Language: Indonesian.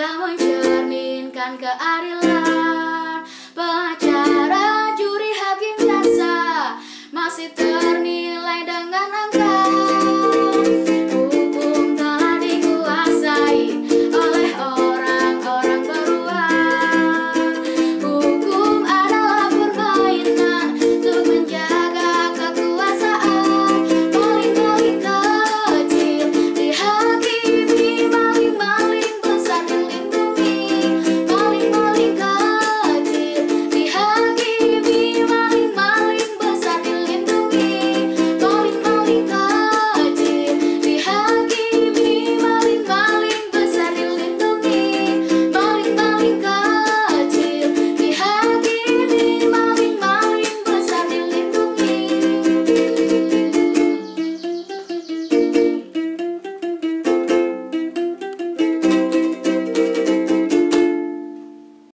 tak mencerminkan keadilan.